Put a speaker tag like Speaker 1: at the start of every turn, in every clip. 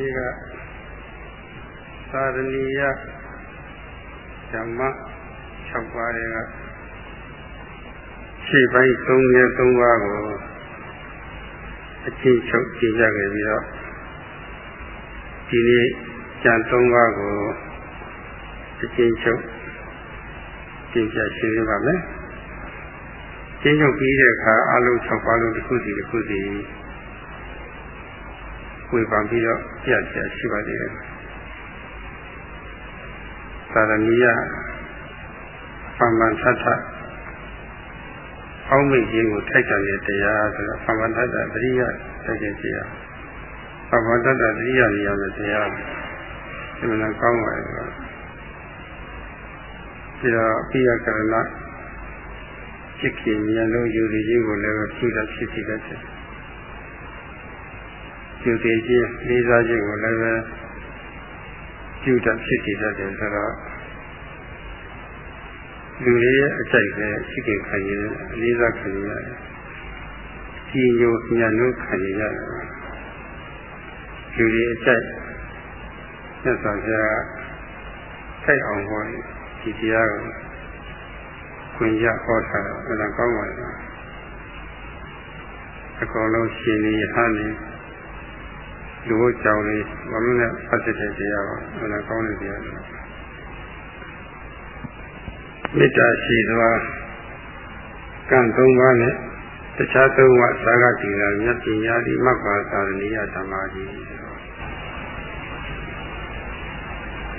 Speaker 1: နေ့ကသာရဏီယဓမ္မ6ပါးတွေကရှေ့ပိုင်း3ရက်3ပါးကိုအချင်းချုပ်ကြည့်ကြခဲ့ပြီးတော့ဒီနေ့ကျန်3ပါးကိုအချင်းချုပ်ကြည့်ကြရှင်းပြပါမယ်။ချင်းချုပ်ပြီးတဲ့အခါအလုံး6ပါးလုံးတစ်ခုစီတစ်ခုစီ ဝေဖန်ပြီးတော့ပြပြရှိပါသေးတယ်။သာရဏီယပမ္ပန်သတ္ထအောက်မိတ်ခြင်းကိုထိုက်တန်တဲ့တရားဆိုတော့ပမ္ပန်သတ္တပရိယထိုက်တဲ့တရားပမ္ပန်သတ္တပရိယနေရာမဲ့တရားဒီမှာကောင်းပါရဲ့ပြီးတော့ပိယကရဏจิตခင်ဉာဏ်လုံးယူရည်ခြင်းကိုလည်းဖြစ်တာဖြစ်ဖြစ်တတ်တယ် ကျူတည်ခြင်းလေးစားခြင်းကိုလည်းပဲကျူတတ်ဖြစ်တည်တတ်တယ်ဆိုတော့လူတွေရဲ့အကြိုက်ပဲရှိခင်ခံရင်အလေးစားခံရတယ်။ကြီးညိုညံ့လို့ခံရရတယ်။လူတွေအကြိုက်သက်သာကြထိုက်အောင်ဟောဒီတရားကိုခွင့်ရဟောတာဘယ်လိုကောင်းပါလဲ။အကုန်လုံးရှင်နေဟန်နေ လူ့ကြောင့်လေးဘုံနဲ့ပတ်သက်တဲ့တရားပါဘယ်လိုကောင်းတဲ့တရားလဲ။မေတ္တာရှိသောကံ၃ပါးနဲ့တခြားသုံးပါးသာဂတိလာမြတ်ပညာတိမတ်ပါသာရဏိယဓမ္မာကြီး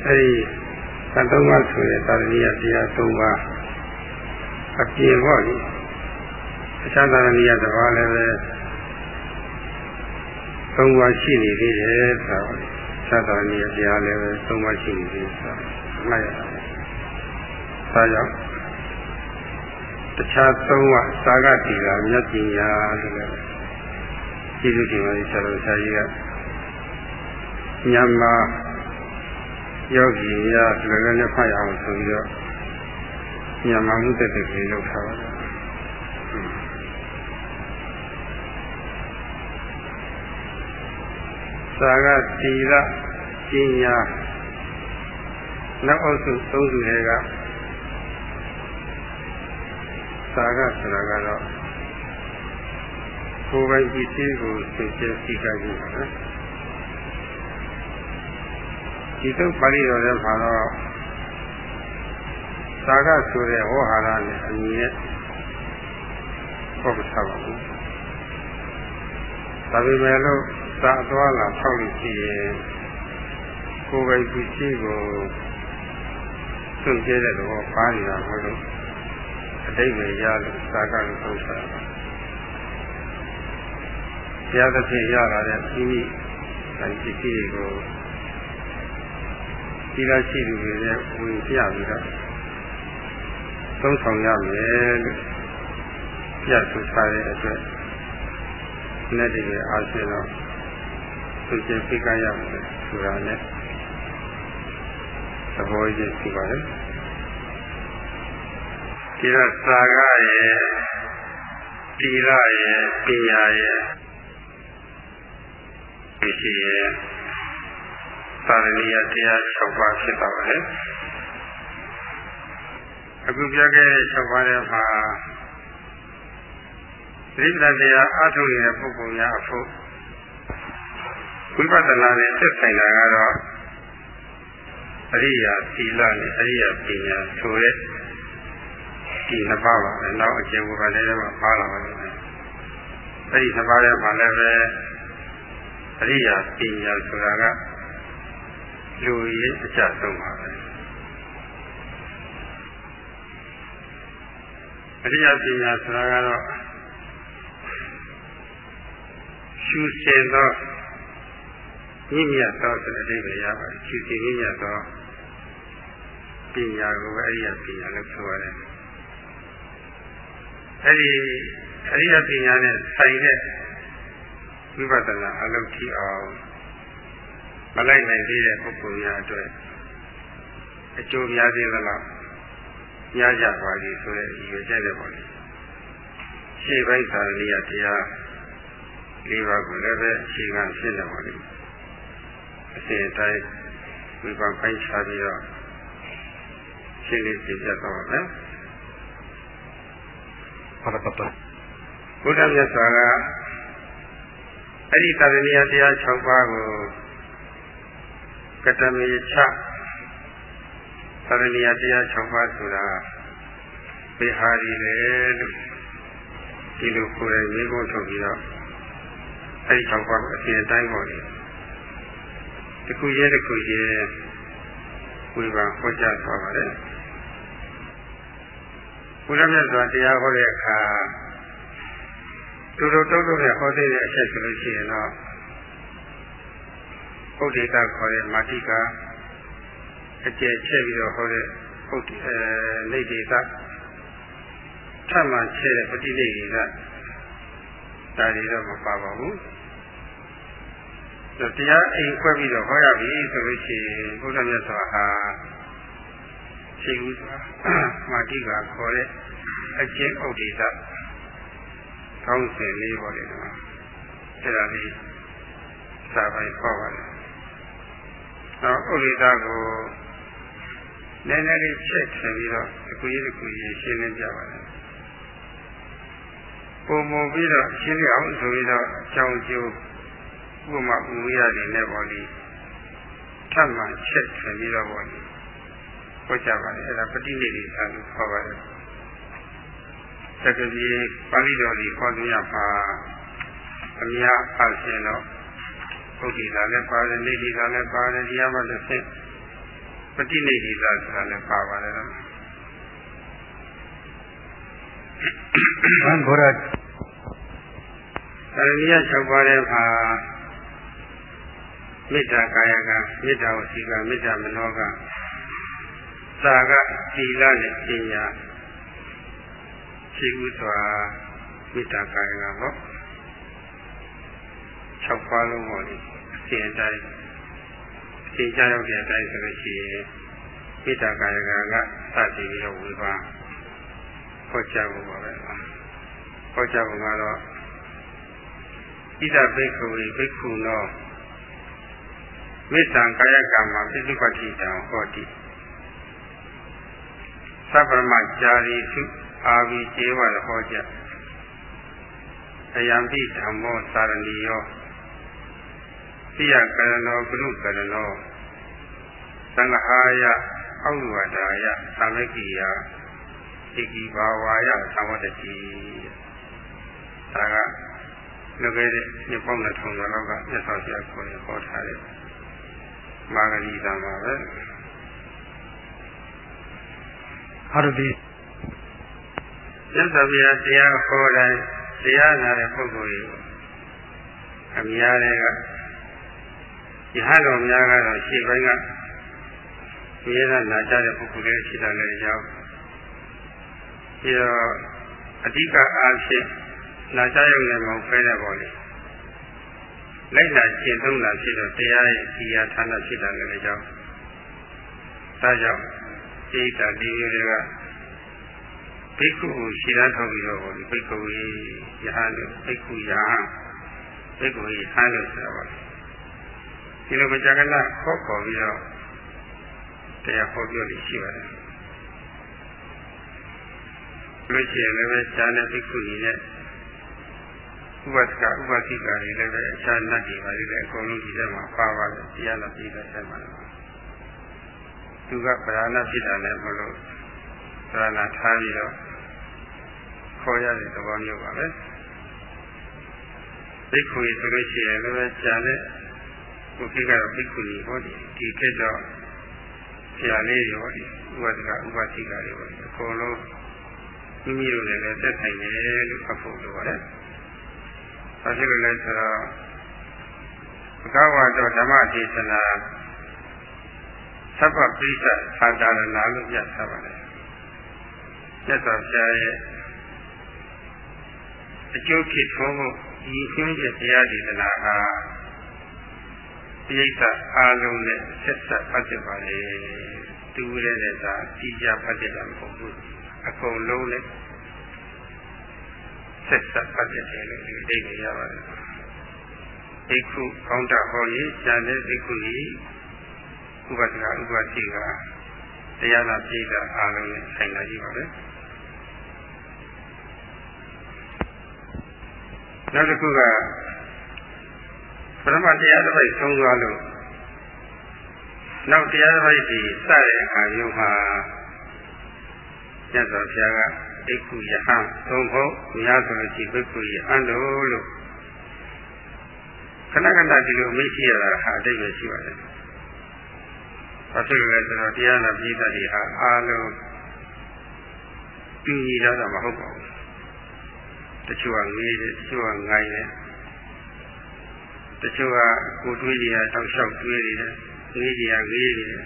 Speaker 1: အဲဒီကံ၃ပါးဆိုတဲ့သာရဏိယတရား၃ပါးအပြင်ပေါ့လေတခြားသာရဏိယတစ်ပါးလည်းပဲ သုံးပါးရှိနေသေးတယ်ဆိုတော့သတ္တရဏိယတရားလည်းပဲသုံးပါးရှိနေသေးတယ်ဆိုတော့မှတ်ရတာဒါကြောင့်တခြားသုံးကသာဂတိကမြတ်ပညာလို့လည်းကျေးဇူးတင်ပါတယ်ဆရာတော်ဆရာကြီးကမြန်မာယောဂီများလည်းလည်းဖတ်ရအောင်ဆိုပြီးတော့မြန်မာမှုတက်တဲ့ကြီးလောက်ထားပါတယ် သာဂတိလပညာနောက်အုပ်စုသုံးစုတွေကသာကဆိုတာကတော့ကိုယ်ပိုင်ပစ္စည်းကိုသိကျသိကြခြင်းပါနော်ဒီတော့ပါဠိတော်ထဲမှာတော့သာကဆိုတဲ့ဝဟာရနဲ့အညီနဲ့ဟောမထားပါဘူးဒါပေမဲ့လို့ သာအသွားလာဆောက်လို့ရှိရင်ကိုယ်ပိုင်ပစ္စည်းကိုသိကျတဲ့တော့ပါးနေတာမဟုတ်လို့အတိတ်ပဲရလို့သာကလို့ဆုံးတာဘုရားသခင်ရလာတဲ့ဤဤအပစ္စည်းတွေကိုဒီလိုရှိသူတွေနဲ့ဝင်ပြပြီးတော့သုံးဆောင်ရမယ်လို့ပြဆိုထားတဲ့အတွက်နဲ့ဒီလိုအားဖြင့်တော့ သူကျင်ဖိကရမယ်ဆိုတာနဲ့သဘောချင်းရှိပါတယ်ဒီတော့သာကရဲ့တိရရဲ့ပညာရဲ့ဒီရှိရဲ့သာရဏိယတရား6ပါးဖြစ်ပါပါတယ်အခုပြောခဲ့တဲ့6ပါးထဲမှာသတိပ္ပံတရားအထုနေတဲ့ပုဂ္ဂိုလ်များအဖို့ ဝိပဿနာနဲ့သက်ဆိုင်တာကတော့အရိယာသီလနဲ့အရိယာပညာဆိုတဲ့ဒီနှစ်ပါးပါပဲနောက်အကျဉ်းဝပါလည်းမှာပါလာပါလိမ့်မယ်အဲဒီနှစ်ပါးထဲမှာလည်းပဲအရိယာပညာဆိုတာကလူရင်းအကျဆုံးပါပဲအရိယာပညာဆိုတာကတော့ရှုစင်သော ညဉ့်ညတ်သောဆိုတဲ့အဓိပ္ပာယ်ရပါတယ်ရှုစင်ညဉ့်ညတ်သောပညာကိုပဲအရိယာပညာလို့ဆိုရတယ်အဲ့ဒီအရိယပညာနဲ့ဆိုင်တဲ့ဝိပဿနာအလုပ်ကြည့်အောင်မလိုက်နိုင်သေးတဲ့ပုဂ္ဂိုလ်များအတွက်အကျိုးများသေးသလားညကြပါလိဆိုတဲ့ရည်ရွယ်ချက်နဲ့ပေါ့လေရှေ့ပိုင်းသာရဏိယတရားလေးပါးကိုလည်းပဲအခြေခံဖြစ်နေပါလိ မ့်စဉ်အတိုင်းဝိပန်ပိုင်းခြားပြီးတော့ရှင်းလင်းပြပြသွားပါမယ်
Speaker 2: ဟုတ်ပါပါ
Speaker 1: ဘုရားမြတ်စွာကအဲ့ဒီတာရဏီယတရား6ပါးကိုကတမေချတာရဏီယတရား6ပါးဆိုတာဘေဟာရီလေလို့ဒီလိုကိုယ်တိုင်ရေးဖို့ထုတ်ပြီးတော့အဲ့ဒီ6ပါးကိုအစဉ်အတိုင်းပေါ်နေတ ခုရဲတခုရဲဝိပါဟောကြားသွားပါတယ်ဘုရားမြတ်စွာတရားဟောတဲ့အခါတူတူတုံးတုံးနဲ့ဟောသေးတဲ့အချက်ဆိုလို့ရှိရင်တော့ဘုဒ္ဓတာခေါ်တဲ့မာတိကအကျယ်ချဲ့ပြီးတော့ဟောတဲ့ဘုဒ္ဓအဲနေဒေတာထမှချဲ့တဲ့ပฏิနေဒေတာဒါတွေတော့မပါပါဘူး တရားအိမ်ခွဲပြီးတော့ဟောရပြီဆိုလို့ရှိရင်ဘုရားမြတ်စွာဟာရှိဦးစွာမာတိကခေါ်တဲ့အကျင့်ဥဒိတာကောင်းစဉ်လေးပေါ်တယ်ကွာအဲ့ဒါလေးစာပိုင်ခေါ်ပါတယ်နောက်ဥဒိတာကိုနည်းနည်းလေးချက်ထည့်ပြီးတော့အကူကြီးတစ်ခုကြီးရှင်းလင်းပြပါတယ်ပုံမပြီးတော့ရှင်းပြအောင်ဆိုပြီးတော့အကြောင်းကျိုး ဥပမာဥရိယတွေနဲ့ပေါ်လီထပ်မှချက်ထည့်ပြီးတော့ပေါ်လီဟောကြပါတယ်အဲ့ဒါပဋိနိဗ္ဗာန်လို့ခေါ်ပါတယ်တက္ကပြေပါဠိတော်ကြီးခေါ်လို့ရပါအများအားဖြင့်တော့ဘုဒ္ဓသာလည်းပါတယ်နေဒီသာလည်းပါတယ်တရားမှတစ်ဆင့်ပဋိနိဗ္ဗာန်ဆိုတာလည်းပါပါတယ်နော်
Speaker 2: ဘန်ဘုရား
Speaker 1: သရဏိယ6ပါးတဲ့မှာ မေတ္တာကာယကမေတ္တာဝစီကမေတ္တာမနောကသာကသီလနဲ့ပညာရှိဥစွာမေတ္တာကာယကပေါ့6ပါးလုံးပေါ့လေအစဉ်အတိုင်းအစဉ်ကြရောက်တဲ့အတိုင်းဆိုလို့ရှိရင်မေတ္တာကာယကကစတင်ပြီးတော့ဝေပါဟောကြားဖို့ပါပဲဟောကြားဖို့ကတော့ဣဒဘိက္ခဝေဘိက္ခုနော မေတ္တံကာယကမ္မပိစုပတိတံဟောတိသဗ္ဗမကြာရီစုအာဝိကျေဝဟောကြအယံပိဓမ္မောသာရဏီယောသိယကရဏောဂရုကရဏောသံဃာယအောက်ဝဒါယသံဃကိယဣကိဘာဝါယသံဝတ္တိဒါကလူခဲ့တဲ့ညပေါင်းတဲ့ထုံတော်လောက်ကမြတ်စွာဘုရားကိုယ်ဟောထားတဲ့ မာဂရီတံပါပဲ
Speaker 2: ဟာရတိ
Speaker 1: မြတ်စွာဘုရားတရားဟောတိုင်းတရားနာတဲ့ပုဂ္ဂိုလ်ကြီးအများတွေကယဟန်တော်များကတော့ရှေ့ပိုင်းကမြေသာနာကြတဲ့ပုဂ္ဂိုလ်တွေရှိတာလည်းကြောင်းပြီးတော့အဓိကအားဖြင့်နာကြရုံနဲ့မဟုတ်ဖဲတဲ့ပေါ်လေ လိုက်လာရှင်းသုံးတာဖြစ်တော့တရားရဲ့ဒီယာဌာနဖြစ်တာလည်းကြောင်းဒါကြောင့်စိတ်ဓာတ်ဒီမျိုးတွေကဘိက္ခုကိုရှင်းသားထောက်ပြီးတော့ဘိက္ခုကြီးယဟန်လို့ဘိက္ခုယဟန်ဘိက္ခုကြီးဟန်လို့ဆိုတာပါဒီလိုမကြကနာခေါ်ခေါ်ပြီးတော့တရားဟောပြောလို့ရှိပါတယ်လို့ရှိရင်လည်းဈာနဲ့ဘိက္ခုကြီးနဲ့ ဥပဒကဥပသိကတွေလည်းပဲအခြားနတ်တွေပါလေအကုန်လုံးဒီထဲမှာပါပါတယ်တရားနာပြည်တဲ့ဆက်မှာသူကပဓာနာဖြစ်တာလည်းမလို့ပဓာနာထားပြီးတော့ခေါ်ရတဲ့သဘောမျိုးပါပဲဘိက္ခုကြီးဆိုလို့ရှိရင်လည်းကြာတဲ့ဘုခိကတော့ဘိက္ခုကြီးဟောတယ်ဒီထက်တော့ဆရာလေးတွေဟောတယ်ဥပဒကဥပသိကတွေဟောတယ်အကုန်လုံးမိမိတို့လည်းသက်ဆိုင်တယ်လို့ဖတ်ဖို့လိုပါတယ် ဘာဖြစ်လို့လဲဆိုတော့ဘဂဝါတော်ဓမ္မဒေသနာသဗ္ဗပိဋကသာတာရဏလို့ပြထားပါတယ်မြတ်စွာဘုရားရဲ့အကျိုးဖြစ်ဖို့ဒီရှင်းချက်တရားဒေသနာဟာပိဋကအားလုံးနဲ့ဆက်ဆက်ပတ်သက်ပါလေတူရဲတဲ့သာကြီးကြပတ်သက်တာမဟုတ်ဘူးအကုန်လုံးနဲ့ ဆက်ဆက်ပတ်သက်တယ်လို့ဒီအိဗေရပါတယ်ဘိက္ခုကောင်းတာဟောရင်ဉာဏ်နဲ့ဘိက္ခုကြီးဥပဒကဥပတိကတရားနာပြိတာအားလုံးနဲ့ဆိုင်လာကြီးပါပဲနောက်တစ်ခုကပရမတရားတစ်ပိုက်ဆုံးသွားလို့နောက်တရားတစ်ပိုက်ဒီစတဲ့အခါမျိုးမှာမြတ်စွာဘုရားက ဘိက္ခုယဟန်သုံးဖို့များဆိုလို့ရှိဘိက္ခုယဟန်လို့လို့ခဏခဏဒီလိုမရှိရတာဟာအတိတ်ပဲရှိပါတယ်။ဘာဖြစ်လို့လဲဆိုတော့တရားနာပြည်သက်တွေဟာအားလုံးပြည်ညီတာမဟုတ်ပါဘူး။တချို့ကငေးတယ်တချို့ကငိုင်းတယ်တချို့ကကိုတွေးနေတာတောက်လျှောက်တွေးနေတယ်ငေးကြီးကငေးနေတယ်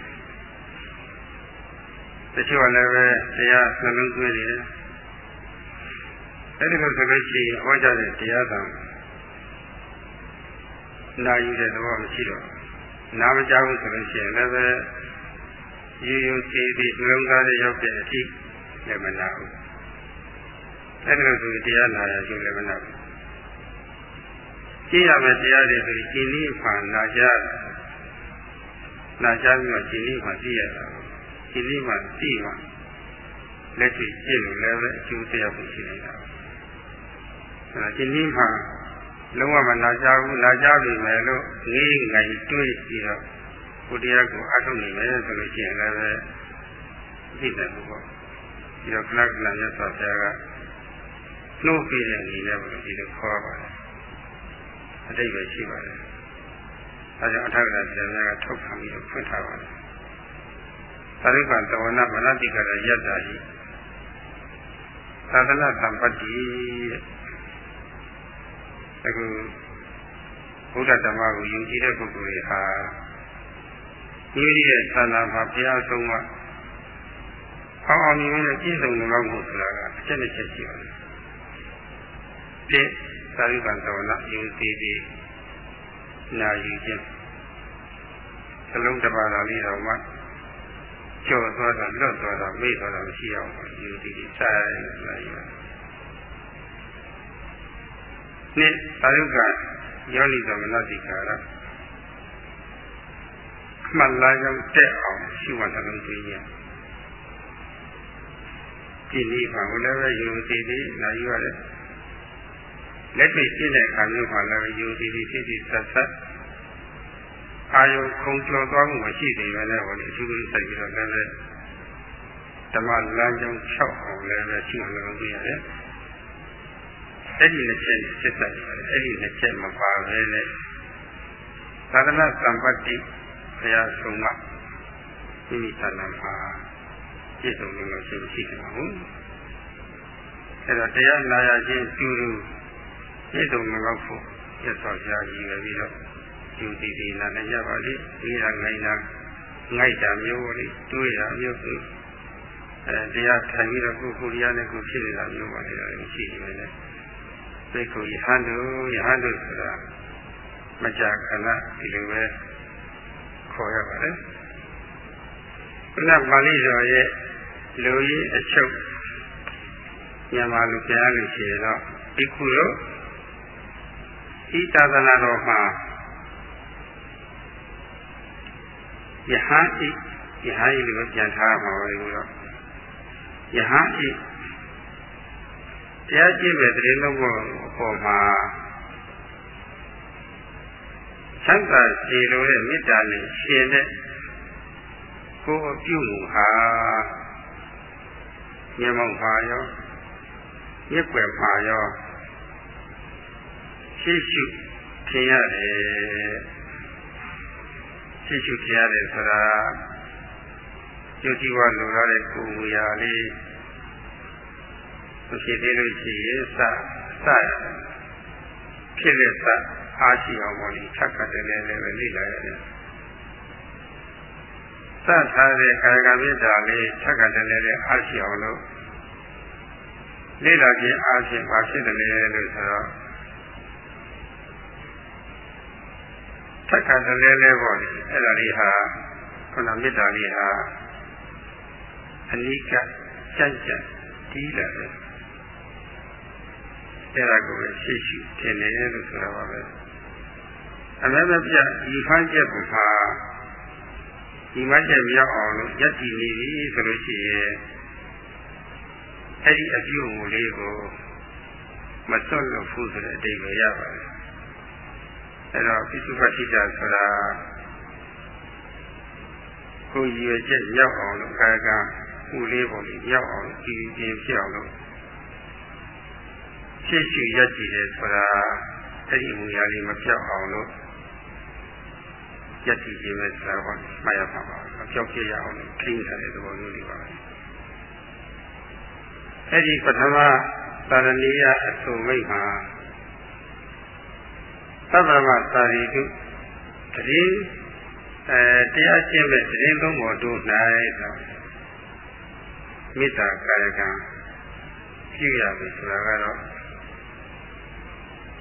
Speaker 1: တချို့ကလည်းပဲတရားနှလုံးသွင်းနေတယ် အဲဒီလိုဆိုလို့ရှိရင်ဟောကြားတဲ့တရားတော်နာယူတဲ့သဘောမရှိတော့နာမကြဘူးဆိုလို့ရှိရင်လည်းပဲရိုးရိုးသေးသေးနှလုံးသားနဲ့ရောက်တဲ့အထိလည်းမနာဘူးအဲဒီလိုဆိုတရားနာရရှိလည်းမနာဘူးကြည့်ရမယ်တရားတွေဆိုရင်ဒီနည်းမှနာကြနာကြပြီးတော့ဒီနည်းမှသိရတာဒီနည်းမှသိမှလက်ရှိကြည့်လို့လည်းပဲအကျိုးတရားကိုရှိနေတာအဲ ဒါဒီနည်းမှလုံးဝမနာကြဘူးနာကြပြီမယ်လို့ငေးငိုင်တွေးပြီးတော့ကိုတရားကိုအထုတ်နိုင်မယ်ဆိုလို့ရှိရင်လည်းပဲသိတယ်ပေါ့ဒီတော့ခဏခဏမြတ်စွာဘုရားကနှုတ်ပြတဲ့အနေနဲ့ပေါ့ဒီလိုခေါ်ပါတယ်အတိတ်ပဲရှိပါတယ်အဲကြောင့်အထောက်အကူဆရာများကထုတ်ခံပြီးဖွင့်ထားပါတယ်သာရိပန်တဝနာမနတိကရယတ္တာကြီးသာသနာသံပတ္တိတဲ့ အခုဘုရားဓမ္မကိုယုံကြည်တဲ့ပုဂ္ဂိုလ်တွေဟာဒီလိုရဲ့သာသနာမှာဘုရားဆုံးမအောင်အောင်မြင်မြင်ပြည့်စုံလို့မှုဆိုတာကအချက်တစ်ချက်ရှိပါတယ်။ဒီသာရိပန်တော်နာယုံကြည်ပြီးနာယူခြင်းသလုံးတစ်ပါးသာလေးတော့မှကျော်သွားတာလွတ်သွားတာမေ့သွားတာမရှိအောင်ယုံကြည်ပြီးစားရနာယူပါ နှစ်သာရုကယောနိသမနတိကာရမှတ်လာကြောင့်တက်အောင်ရှိမှနှလုံးသွင်းရဒီနည်းမှာဘယ်လိုပဲယုံကြည်ပြီးနာယူရတယ်လက်တွေ့ရှင်းတဲ့အခါမျိုးမှာလည်းယုံကြည်ပြီးဖြစ်ဖြစ်ဆက်ဆက်အာယုခုံကျော်သွားမှုမရှိသေးပဲနဲ့ဟောဒီအထူးကြီးစိုက်ပြီးတော့လည်းဓမ္မလမ်းကြောင်း6အောင်လည်းပဲရှိမှနှလုံးသွင်းရတယ် အဲ့ဒီနှစ်ချက်စစ်ဆိုင်ပါတယ်အဲ့ဒီနှစ်ချက်မပါပဲနဲ့သာသနာစံပတ်တိဘုရားဆုံးမမိမိသာနာမှာပြည့်စုံလို့ရှိမရှိကြပါဘူးအဲ့တော့တရားနာရခြင်းတူတူပြည့်စုံလို့ဖို့ရသော်ရှားကြီးပဲပြီးတော့ယူတည်တည်နာနေကြပါလိဒီဟာငိုင်းတာငိုက်တာမျိုးလေးတွေးတာမျိုးအဲတရားထိုင်ပြီးတော့ကိုယ်ကိုယ်တရားနဲ့ကိုယ်ဖြစ်နေတာမျိုးပါလေရှိနေတယ် သိကိုယဟန်တို့ယဟန်တို့ဆိုတာမကြာခဏဒီလိုပဲခေါ်ရပါတယ်ခုနပါဠိတော်ရဲ့လူကြီးအချုပ်မြန်မာလူကြားလို့ရှိရင်တော့ဒီခုလို့ဤသာသနာတော်မှာယဟန်ဤယဟန်ဤလို့ပြန်ထားမှာပဲလို့တော့ယဟန်ဤ တရားကျင့်မဲ့တရင်လုံးပေါ်ပေါ်မှာသံသာစီလိုတဲ့မေတ္တာနဲ့ရှင်တဲ့ကိုယ်အပြုမှုဟာမျက်မှောက်ပါရောမြက်ွယ်ပါရောရှိရှိထင်ရတယ်ရှိရှိထင်ရတယ်ဆိုတာကျိုးကြည့်ဝလိုရတဲ့ကိုယ်မူရာလေး မရှိသေးလို့ရှိရင်စစဖြစ်တဲ့စအားရှိအောင်ပေါ့လေသက်ကတည်းကလည်းပဲလေ့လာရတယ်စထားတဲ့ကာယကမေတ္တာလေးသက်ကတည်းကလည်းအားရှိအောင်လို့လေ့လာခြင်းအားဖြင့်ဘာဖြစ်တယ်လဲလို့ဆိုတော့သက်ကတည်းကလည်းပေါ့လေအဲ့ဒါလေးဟာခုနမေတ္တာလေးဟာအနိကကြံ့ကြံ့တီးလာတယ် အဲ့ဒါကိုပဲရှိရှိထင်တယ်လို့ဆိုတာပါပဲအမဲမပြဒီဖမ်းချက်ပုံမှာဒီမချက်မြောက်အောင်လို့ယက်တည်နေပြီဆိုလို့ရှိရင်အဲ့ဒီအပြုအမူလေးကိုမစွန့်လို့ဖို့ဆိုတဲ့အတိတ်ပဲရပါတယ်အဲ့တော့ပိစုပတိတာဆိုတာကိုယ်ရည်ရွယ်ချက်မြောက်အောင်လို့ကာကဥလေးပုံလေးမြောက်အောင်ကြည်ကြည်ဖြစ်အောင်လို့ ရှေ့ရှုရက်ကြည့်တယ်ဆိုတာအဲ့ဒီအမူအရာလေးမပြောက်အောင်လို့ရက်ကြည့်ခြင်းပဲဆိုတာကမှတ်ရပါပါမပြောက်ပြရအောင်လို့ထိန်းထားတဲ့သဘောမျိုးလေးပါအဲ့ဒီပထမသာရဏီယအထုမိတ်မှာသဗ္ဗမသာရီတုတတိအဲတရားကျင့်မဲ့တရင်သုံးပေါ်တို့၌ဆိုမေတ္တာကာယကံပြုရပြီဆိုတာကတော့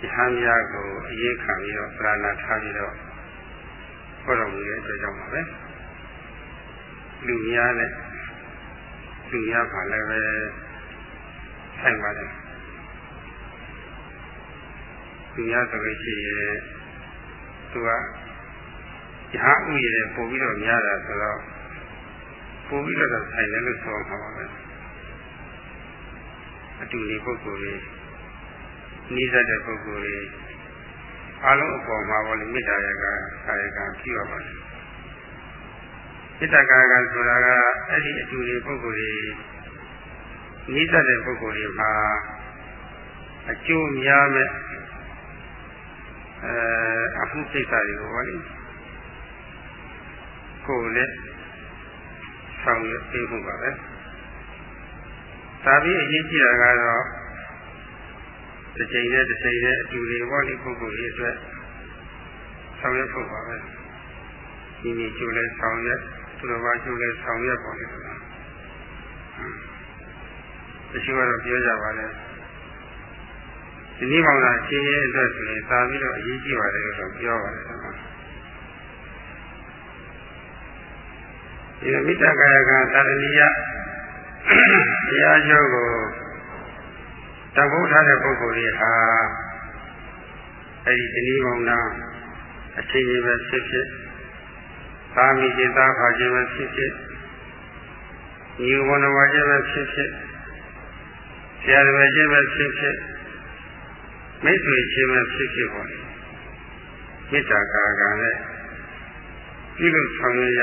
Speaker 1: ဒီဟမ်းများကိုအရေးခံပြီးတော့ပြာဏထားပြီးတော့ဟောတော်မူတဲ့အတွက်ကြောင့်ပါပဲလူများနဲ့လူများပါလည်းပဲဆိုင်ပါတယ်လူများဆိုလို့ရှိရင်သူကယဟဥရည်ပို့ပြီးတော့များတာဆိုတော့ပို့ပြီးတော့ဆိုင်တယ်လို့ဆိုမှာပါပဲအတူဒီပုဂ္ဂိုလ်ကြီး နိစ္စတဲ့ပုဂ္ဂိုလ်ကြီးအလုံးအပေါ်မှာဘောလေမေတ္တာရကကာယကပြုရပါတယ်မေတ္တာကာယကဆိုတာကအဲ့ဒီအတူဒီပုဂ္ဂိုလ်ကြီးနိစ္စတဲ့ပုဂ္ဂိုလ်ကြီးမှာအကျိုးများမဲ့အဲအမှုစိတ်ဓာတ်တွေကိုဟောလေကိုယ်နဲ့ဆောင်ရွက်ပေးဖို့ပါပဲဒါပြီးအရေးကြီးတာကတော့ တစ်ချိန်နဲ့တစ်ချိန်နဲ့အတူတွေဟောလေပုဂ္ဂိုလ်ကြီးအတွက်ဆောင်ရွက်ဖို့ပါပဲဒီနေ့ကျိုးလဲဆောင်ရွက်သူတော်ဘာကျိုးလဲဆောင်ရွက်ပါလေဆိုတာတချို့ကတော့ပြောကြပါလေဒီနည်းပေါင်းတာရှင်းရဲအတွက်ဆိုရင်သာပြီးတော့အရေးကြီးပါတယ်လို့တော့ပြောပါတယ်ကွာဒီမိတ္တကာယကသာရဏိယတရားကျော်ကို တဘုထားတဲ့ပုဂ္ဂိုလ်တွေဟာအဲ့ဒီဒီနည်းပေါင်းတာအချိန်ကြီးပဲဖြစ်ဖြစ်သာမိခြင်းသာဖာခြင်းပဲဖြစ်ဖြစ်ညီဝဏဝါခြင်းပဲဖြစ်ဖြစ်ဆရာတော်ခြင်းပဲဖြစ်ဖြစ်မိတ်ဆွေချင်းပဲဖြစ်ဖြစ်ပေါ်တယ်မေတ္တာကာကံနဲ့ပြုလို့ဆောင်ရရ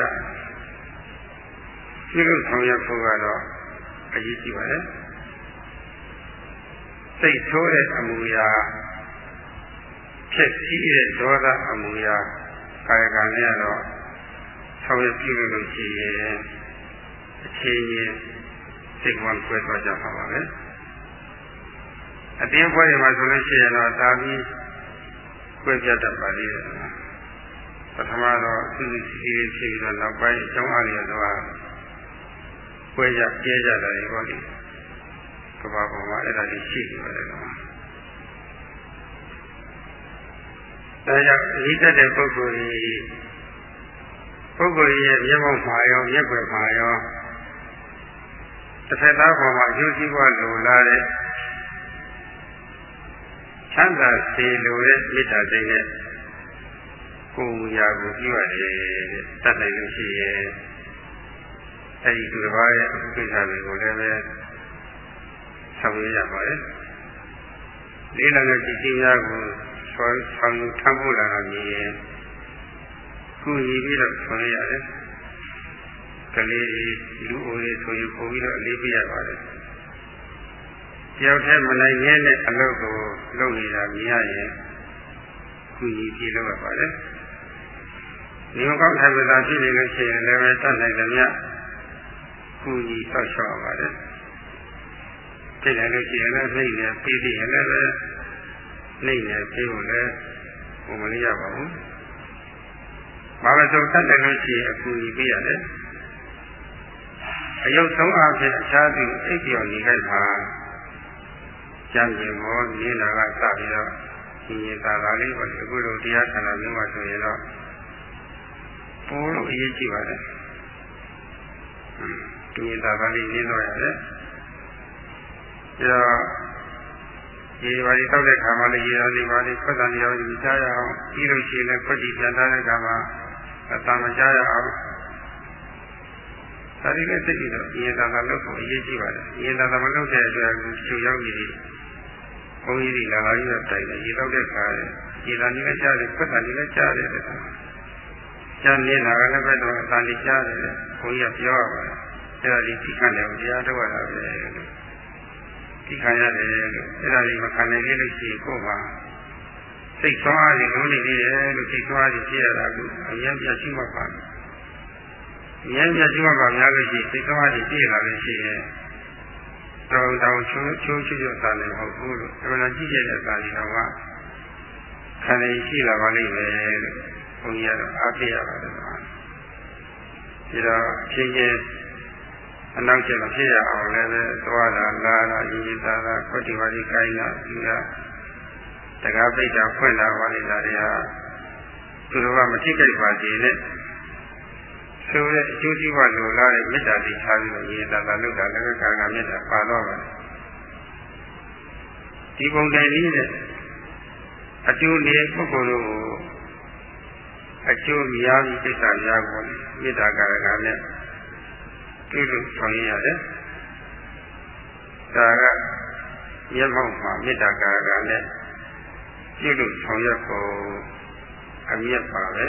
Speaker 1: ပြုလို့ဆောင်ရဖို့ကတော့အရေးကြီးပါတယ် စိတ်ဆိုးတဲ့အမူအရာဖြစ်စည်းတဲ့ဒေါသအမူအရာကာယကံနဲ့တော့ဆောင်ရပြုလို့ရှိရင်အချင်းချင်းစိတ်ဝင်ခွဲသွားကြပါပါပဲအတင်းပွဲတွေမှာဆိုလို့ရှိရင်တော့သာပြီးခွဲပြတ်တတ်ပါလေပထမတော့သူစီစီလေးဖြစ်ပြီးတော့နောက်ပိုင်းအကြောင်းအားလျော်တော့ခွဲကြပြဲကြတယ်ပေါ့လေ ကဘာပေါ်မှာအဲ့ဒါကြီးရှိနေပါတယ်ကွာဒါကြောင့်ဤတတ်တဲ့ပုဂ္ဂိုလ်ကြီးပုဂ္ဂိုလ်ရဲ့မျက်မှောက်မှာရောမျက်ွယ်မှာရောတစ်ဖက်သားပေါ်မှာအကျိုးစီးပွားလိုလားတဲ့ချမ်းသာစေလိုတဲ့မေတ္တာစိတ်နဲ့ကိုယ်ရာကိုပြုရတယ်တတ်နိုင်လို့ရှိရဲ့အဲဒီသူတစ်ပါးရဲ့အကိစ္စတွေကိုလည်းပဲ ဆောင်ရွက်ရပါတယ်လေးလံတဲ့ကြည်ကြီးများကိုဆောင်ဆောင်ထမ်းဖို့လာတာမြင်ရင်ကုညီပြီးတော့ဆောင်ရွက်ရတယ်ကလေးလူအိုရေးဆိုရင်ပို့ပြီးတော့အလေးပေးရပါတယ်တယောက်တည်းမနိုင်ငဲတဲ့အလုပ်ကိုလုပ်နေတာမြင်ရရင်ကုညီပြီးလုပ်ရပါတယ်ဒီမကောင်းထိုင်ပစာဖြစ်နေလို့ရှိရင်လည်းပဲတတ်နိုင်တယ်မြတ်ကုညီဆောက်ရှောက်ရပါတယ် သိတယ်လို့ရှိရင်လည်းသိနေပြီးပြီးရင်လည်းပဲနှိမ့်နေပြီးလို့လည်းဘုံမလေးရပါဘူးဘာလို့ဆိုတတ်တယ်လို့ရှိရင်အကူညီပေးရတယ်အယုတ်ဆုံးအဖြစ်အခြားသူအိပ်ကျော်နေလိုက်ပါကြံ့ကျင်မောနေလာကစပြီးတော့ညီညီသာသာလေးပေါ့ဒီအခုလိုတရားဆန္ဒမျိုးမှဆိုရင်တော့ပိုးလို့အရေးကြီးပါတယ်ညီညီသာသာလေးနေတော့ရတယ် ဒါတော့ရေပါးတောက်တဲ့ခါမှလည်းရေတော်နေပါလေခွက်တန်နေရောယူကြရအောင်ပြီးလို့ရှိရင်လည်းခွက်တီပြန်ထားတဲ့ခါမှာအတန်မကြရအောင်ဒါဒီလည်းသိပြီးတော့ရေသာသာလုပ်ဖို့အရေးကြီးပါတယ်ရေသာသာမလုပ်တဲ့အတွက်ကျူရောက်နေတယ်ဘုန်းကြီးတွေကလာပြီးတော့တိုင်တယ်ရေတောက်တဲ့ခါရေသာနေလည်းကြားတယ်ခွက်တန်နေလည်းကြားတယ်တဲ့ကြားနေတာကလည်းပဲတော့အတန်ကြီးကြားတယ်ဘုန်းကြီးကပြောရပါတယ်အဲ့ဒါဒီသိခံတယ်တရားတော်ရတာပဲလို့ သိခံရတယ်လို့အဲ့ဒါလေးမခံနိုင်သေးလို့ရှိရင်ကိုယ်ပါစိတ်သွားရည်လုံးနေသေးတယ်လို့စိတ်သွားရည်ဖြစ်ရတာကအရင်ပြရှိမှပါအရင်ပြရှိမှပါများလို့ရှိရင်စိတ်သွားရည်ဖြစ်လာလို့ရှိရင်တောင်းတောင်းချိုးချိုးချွတ်ချွတ်သာနေမဟုတ်ဘူးလို့အဲ့ဒါကြည့်ရတဲ့သာလီတော်ကခံနေရှိလာပါလိမ့်မယ်လို့ဘုန်းကြီးကတော့အားပေးရပါတယ်ကွာဒီတော့ဖြည်းဖြည်း အနောက်ကျမဖြစ်ရအောင်လည်းပဲသွားတာလာတာရည်သားတာခွတိဝါဒီကိုင်းတာဒီကတကားပိတ်တာဖွင့်တာပါလိမ့်တာတွေဟာသူတို့ကမထိကြိုက်ပါသေးနဲ့ဆိုတဲ့အကျိုးစီးပွားလိုလားတဲ့မေတ္တာတိထားပြီးတော့ရည်သားတာလုပ်တာလည်းကာကမေတ္တာပါတော့ပါတယ်ဒီပုံတိုင်လေးနဲ့အကျိုးလေးပုဂ္ဂိုလ်တို့ကိုအကျိုးများပြီးစိတ်ဓာတ်များကိုမေတ္တာကာရကနဲ့ ပြုလုပ်ဆောင်ရရတယ်။ဒါကမျက်မှောက်မှာမေတ္တာကာကနဲ့ပြုလုပ်ဆောင်ရဖို့အမြတ်ပါပဲ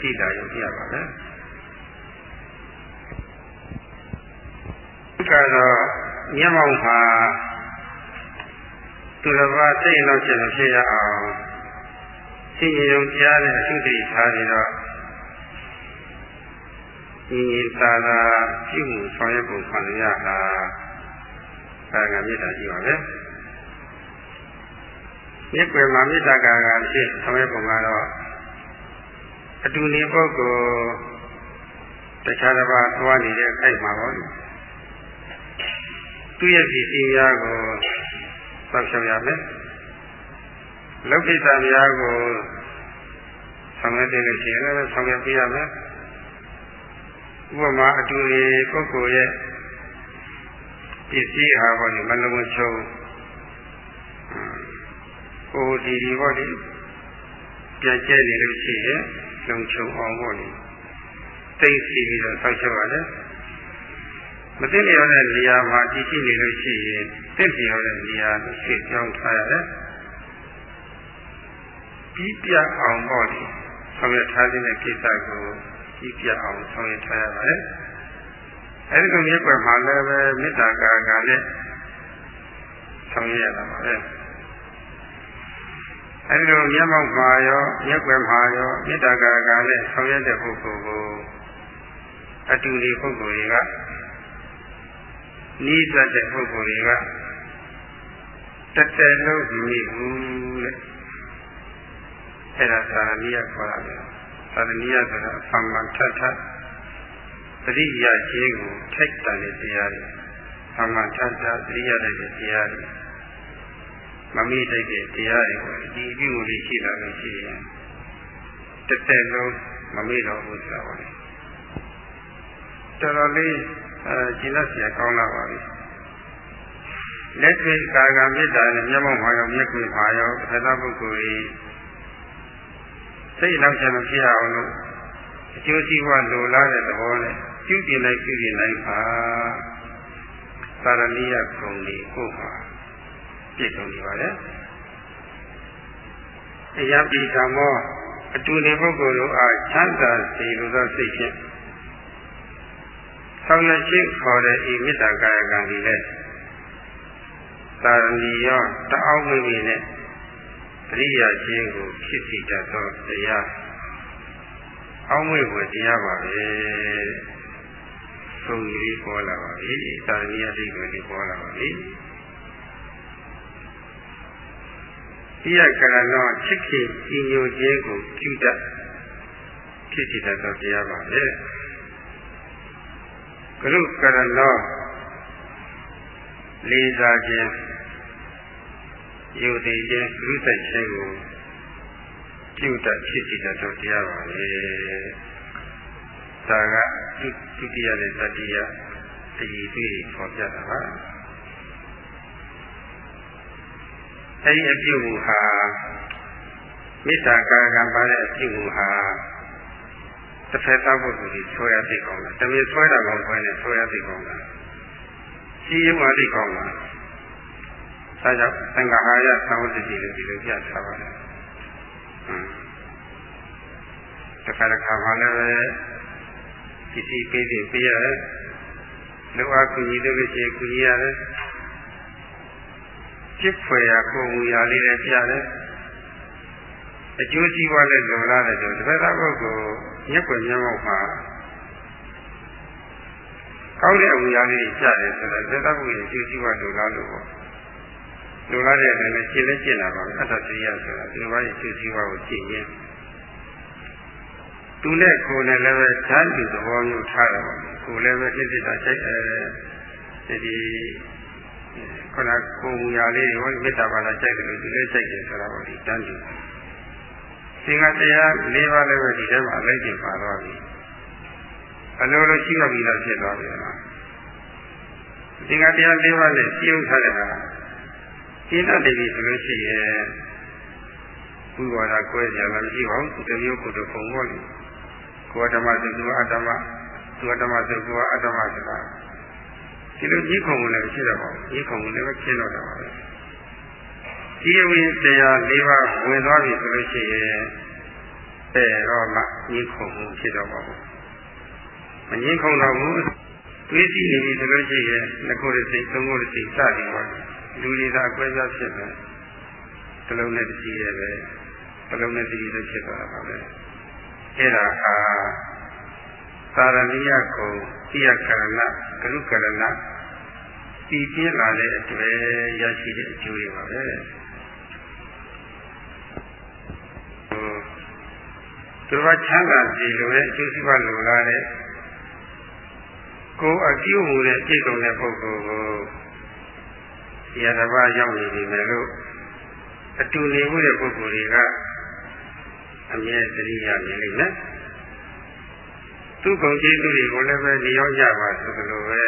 Speaker 1: သိတာရုပ်ပြပါပဲ။ဒီကတော့မျက်မှောက်မှာသူတစ်ပါးစိတ်လောက်ချက်ဖြစ်ရအောင်သိရင်ုံကြားတဲ့အထုတိထားပြီးတော့ ညီညီသာသာပြုမှုဆောင်ရွက်ဖို့ခံရတာကာကမေတ္တာရှိပါပဲမြစ်ွယ်မှာမေတ္တာကာကဖြစ်ဆောင်ရွက်ပုံကတော့အတူနေပုဂ္ဂိုလ်တခြားတစ်ပါးသွားနေတဲ့အခိုက်မှာပေါ့သူ့ရဲ့ဒီစီများကိုစောင့်ရှောက်ရမယ်လောကိစ္စများကိုဆောင်ရွက်တဲ့လို့ရှိရင်လည်းဆောင်ရွက်ပြရမယ် ဥပမာအတူနေပုဂ္ဂိုလ်ရဲ့ပစ္စည်းဟာဘောလေမလုံးချုံကိုဒီဒီဘောလေပြည့်ကျဲနေလို့ရှိရင်လုံချုံအောင်ဘောလေသိသိပြီးတော့ဆောက်ရှောက်ရတယ်မသိလျော်တဲ့နေရာမှာတည်ရှိနေလို့ရှိရင်သိလျော်တဲ့နေရာကိုရှေ့ကြောင်းထားရတယ်ပြီးပြအောင်ပေါ့လေဆောင်ရွက်ထားတဲ့ကိစ္စကို ကြီးပြအောင်ဆောင်ရွက်ထားရပါတယ်။အဲဒီလိုမျိုးကွယ်မှာလည်းပဲမေတ္တာကာကနဲ့ဆောင်ရွက်ရတာပါပဲ။အဲဒီလိုမျက်မှောက်မှာရောမျက်ကွယ်မှာရောမေတ္တာကာကနဲ့ဆောင်ရွက်တဲ့ပုဂ္ဂိုလ်ကိုအတူဒီပုဂ္ဂိုလ်တွေကနီးစပ်တဲ့ပုဂ္ဂိုလ်တွေကတက်တယ်လို့ဒီမိဘူးတဲ့။အဲဒါသာရိယခေါ်တာပဲ။ သာသနိယဆိုတာအမှန်မှန်ထထပရိယာခြင်းကိုထိုက်တန်တဲ့တရားတွေအမှန်ထထပရိယာတဲ့တရားတွေမမိတိုက်တဲ့တရားတွေကိုဒီအပြုလေးရှိတာလို့ရှိရင်တစ်သက်လုံးမမေ့တော့ဘူးဆိုတာပါလေတော်တော်လေးအဲကျင့်တတ်เสียကောင်းလာပါပြီလက်တွေ့ကာကမေတ္တာနဲ့မျက်မှောက်မှာရောမျက်ကွယ်မှာရောသတ္တပုဂ္ဂိုလ်ကြီး စိတ်နောက်ကျမဖြစ်အောင်လို့အကျိုးစီးပွားလိုလားတဲ့သဘောနဲ့ပြုပြင်လိုက်ပြုပြင်လိုက်ပါသာရဏိယဂုံလေးကိုပါပြည့်စုံနေပါလေအယပိဓမ္မောအတူနေပုဂ္ဂိုလ်တို့အားချမ်းသာစေလိုသောစိတ်ဖြင့်ဆောင်းရရှိခေါ်တဲ့ဤမေတ္တာကာယကံကြီးလည်းသာရဏိယောတအောင်မိမိနဲ့ ပရိယာခြင်းကိုဖြစ်စီတတ်သောတရားအောင်းမွေဝတရားပါပဲသုံးကြီးပေါ်လာပါပြီသာရဏိယတိကိုဒီပေါ်လာပါပြီဒီရကရနောချစ်ခင်ဤညိုခြင်းကိုပြုတတ်ဖြစ်စီတတ်သောတရားပါပဲကရုကရနောလေးစားခြင်း ယုတ်တည်ခြင်းလူသက်ခြင်းကိုပြုတတ်ဖြစ်စီတတ်သောတရားပါပဲဒါကဒုတိယနဲ့တတိယအည်သွေးပေါ်ပြတာပါအဲဒီအပြုမှုဟာမေတ္တာကာကံပါတဲ့အပြုမှုဟာတစ်ဖက်သားပုဂ္ဂိုလ်ကြီးဆွဲရသိကောင်းတယ်တမင်ဆွဲတာကောင်းဆွဲနေဆွဲရသိကောင်းတယ်ရှိရမှသိကောင်းတာ ဒါကြောင့်သံဃာဟာရသံဝတ္တိလို့ဒီလိုပြထားပါတယ်တခါတခါမှလည်းပဲပစ္စည်းပေးပြီးပေးရတယ်လူအားကူညီလို့ရှိရင်ကူညီရတယ်จิตဖွယ်ရာကိုယ်မူရာလေးလည်းပြရတယ်အကျိုးစီးပွားလည်းလုံလာတယ်ဆိုတပည့်သားပုဂ္ဂိုလ်ညက်ွယ်မျက်မှောက်မှာကောင်းတဲ့အမူအရာလေးပြတယ်ဆိုတော့တပည့်သားပုဂ္ဂိုလ်ရဲ့အကျိုးစီးပွားလုံလာလို့ပေါ့ လုံလာတဲ့အနေနဲ့ရှင်းလဲရှင်းတာပါအတ္တတရားဆိုတာဒီလိုပါရဲ့အကျိုးစီးပွားကိုရှင်းရင်သူနဲ့ကိုယ်နဲ့လည်းပဲဓာတ်တူသဘောမျိုးထားတယ်ပေါ့ကိုယ်လည်းပဲပြည့်စုံတာစိတ်အဲဒီခုနကိုမူရာလေးတွေမေတ္တာဘာသာကြိုက်တယ်လို့ဒီလေးကြိုက်တယ်ဆိုတာပေါ့ဒီတန်းတူသင်္ကတရား၄ပါးလည်းပဲဒီထဲမှာလိုက်ကျင်ပါသွားပြီအလိုလိုရှိရပြီတော့ဖြစ်သွားပြီလားသင်္ကတရား၄ပါးနဲ့ပြုံးထားတဲ့ဟာ ရှင်းတတ်တယ်ဆိုလို့ရှိရင်ဘုရားကကွဲကြမှာမရှိပါဘူးဒီမျိုးကိုတော့ပုံပေါ့လေကိုယ်ဓမ္မဆိုသူအတ္တမသူအတ္တမဆိုသူအတ္တမဆိုတာဒီလိုကြီးခုံလို့လည်းရှိတော့ပါဘူးကြီးခုံလို့လည်းခင်းတော့တာပါပဲဒီဝိတရား၄ပါးဝင်သွားပြီဆိုလို့ရှိရင်တဲ့တော့မှကြီးခုံမှုဖြစ်တော့ပါဘူးမကြီးခုံတော့ဘူးတွေးကြည့်နေပြီဆိုလို့ရှိရင်နှစ်ခုတစ်စိတ်သုံးခုတစ်စိတ်စသည်ပါ လူတွေသာအကွဲပြားဖြစ်တယ်တလုံးနဲ့တည်းရဲ့ပဲတလုံးနဲ့တည်းရဲ့ဖြစ်သွားတာပါပဲအဲ့ဒါဟာသာရဏိယကုံတိယကရဏဂရုကရဏတည်ပြင်းလာတဲ့အတွေ့ရရှိတဲ့အကျိုးတွေပါပဲသူကချမ်းသာစီလိုတဲ့အကျိုးစီးပွားလိုလားတဲ့ကိုယ်အကျိုးမူတဲ့ပြည့်စုံတဲ့ပုဂ္ဂိုလ်ကို ရတဘာရောက်နေပြီမယ်လို့အတူနေမှုတဲ့ပုဂ္ဂိုလ်တွေကအမြဲတည်းရနေလိမ့်မယ်သူ့ကုန်ကျေးဇူးတွေကိုလည်းပဲလျော့ကြပါဆိုလိုပဲ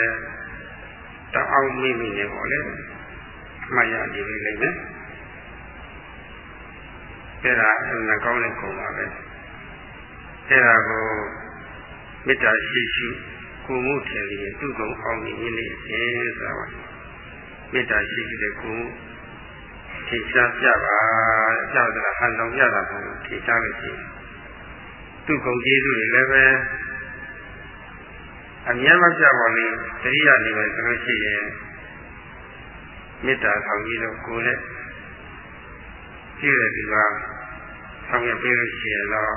Speaker 1: တောင်းအောင်မိမိနေပေါ့လေမှတ်ရနေလိမ့်မယ်အဲ့ဒါအမှန်ကောင်းတဲ့ကုန်ပါပဲအဲ့ဒါကိုမေတ္တာရှိရှိကိုမှုထင်ရင်သူ့ကုန်အောင်နေနေအစဉ်ဆိုတာပါ မေတ္တာရှိရှိတဲ့ကိုထိရှားပြပါကြောက်တာဟန်ဆောင်ပြတာကိုထိရှားလို့ရှိရင်သူ့ကုန်ကျေးဇူးတွေလည်းပဲအမြဲမပြပါလေတတိယနေပဲဆိုလို့ရှိရင်မေတ္တာဆောင်ကြီးတော့ကိုယ်နဲ့ကြည့်တဲ့ဒီကဆောင်ရပေးလို့ရှိရင်တော့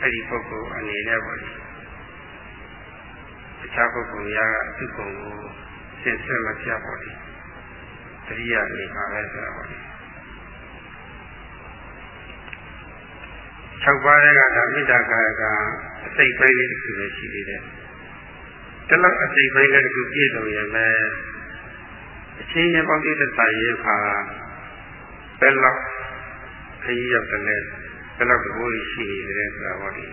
Speaker 1: အဲ့ဒီပုဂ္ဂိုလ်အနေနဲ့ပေါ့လေအခြားပုဂ္ဂိုလ်များကသူ့ကိုယ်ကို စင်ဆက်မပြပါလေတတိယနေပါပဲဆိုတော့၆ပါးတဲ့ကဒါမေတ္တာကာယကအစိတ်ပိုင်းလေးတစ်ခုပဲရှိသေးတယ်။ဒီလောက်အစိတ်ပိုင်းလေးတစ်ခုပြည့်စုံရင်ပဲအချင်းချင်းပေါင်းတိတ္တရေးခါဘယ်လောက်ခရီးရောက်တယ်လဲဘယ်လောက်တဘိုးရှိနေတယ်ဆိုတာဟောဒီ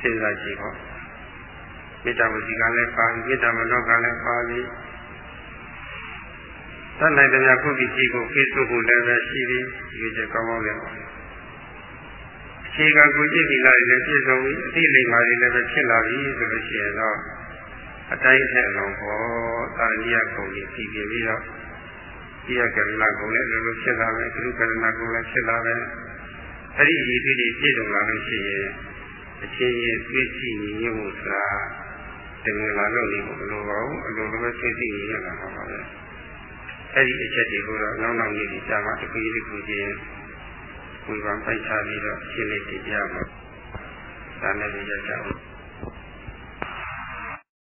Speaker 1: စဉ်းစားကြည့်ဟော မေတ္တာဝစီကလည်းပါမေတ္တာမနောကလည်းပါပြီတတ်နိုင်တဲ့များခုဒီကြီးကိုကိစ္စကိုလည်းပဲရှိပြီးဒီချက်ကောင်းကောင်းလည်းပါအခြေခံကိုကြည့်ပြီးလိုက်လည်းပြည့်စုံပြီးအသိလိမ္မာတွေလည်းပဲဖြစ်လာပြီဆိုလို့ရှိရင်တော့အတိုင်းထက်အောင်ပေါ်သာရိယကုံကြီးပြည်ပြပြီးတော့ဒီယကရဏကုံလည်းလိုလိုဖြစ်လာမယ်ဂရုကရဏကုံလည်းဖြစ်လာမယ်အဲ့ဒီရည်တွေပြည့်စုံလာလို့ရှိရင်အချင်းချင်းသိရှိနေရမှုဆိုတာ တကယ်လာလို့နေဖို့မလိုပါဘူးအလိုလိုပဲသိရှိနေရတာပါပဲအဲ့ဒီအချက်တွေကိုတော့နောက်နောက်ကြီးကြာမှတစ်ခုကြီးတစ်ခုချင်းဝေဖန်ပိုက်ချပြီးတော့ရှင်းနေပြကြပါဒါနဲ့ကြည့်ကြအောင်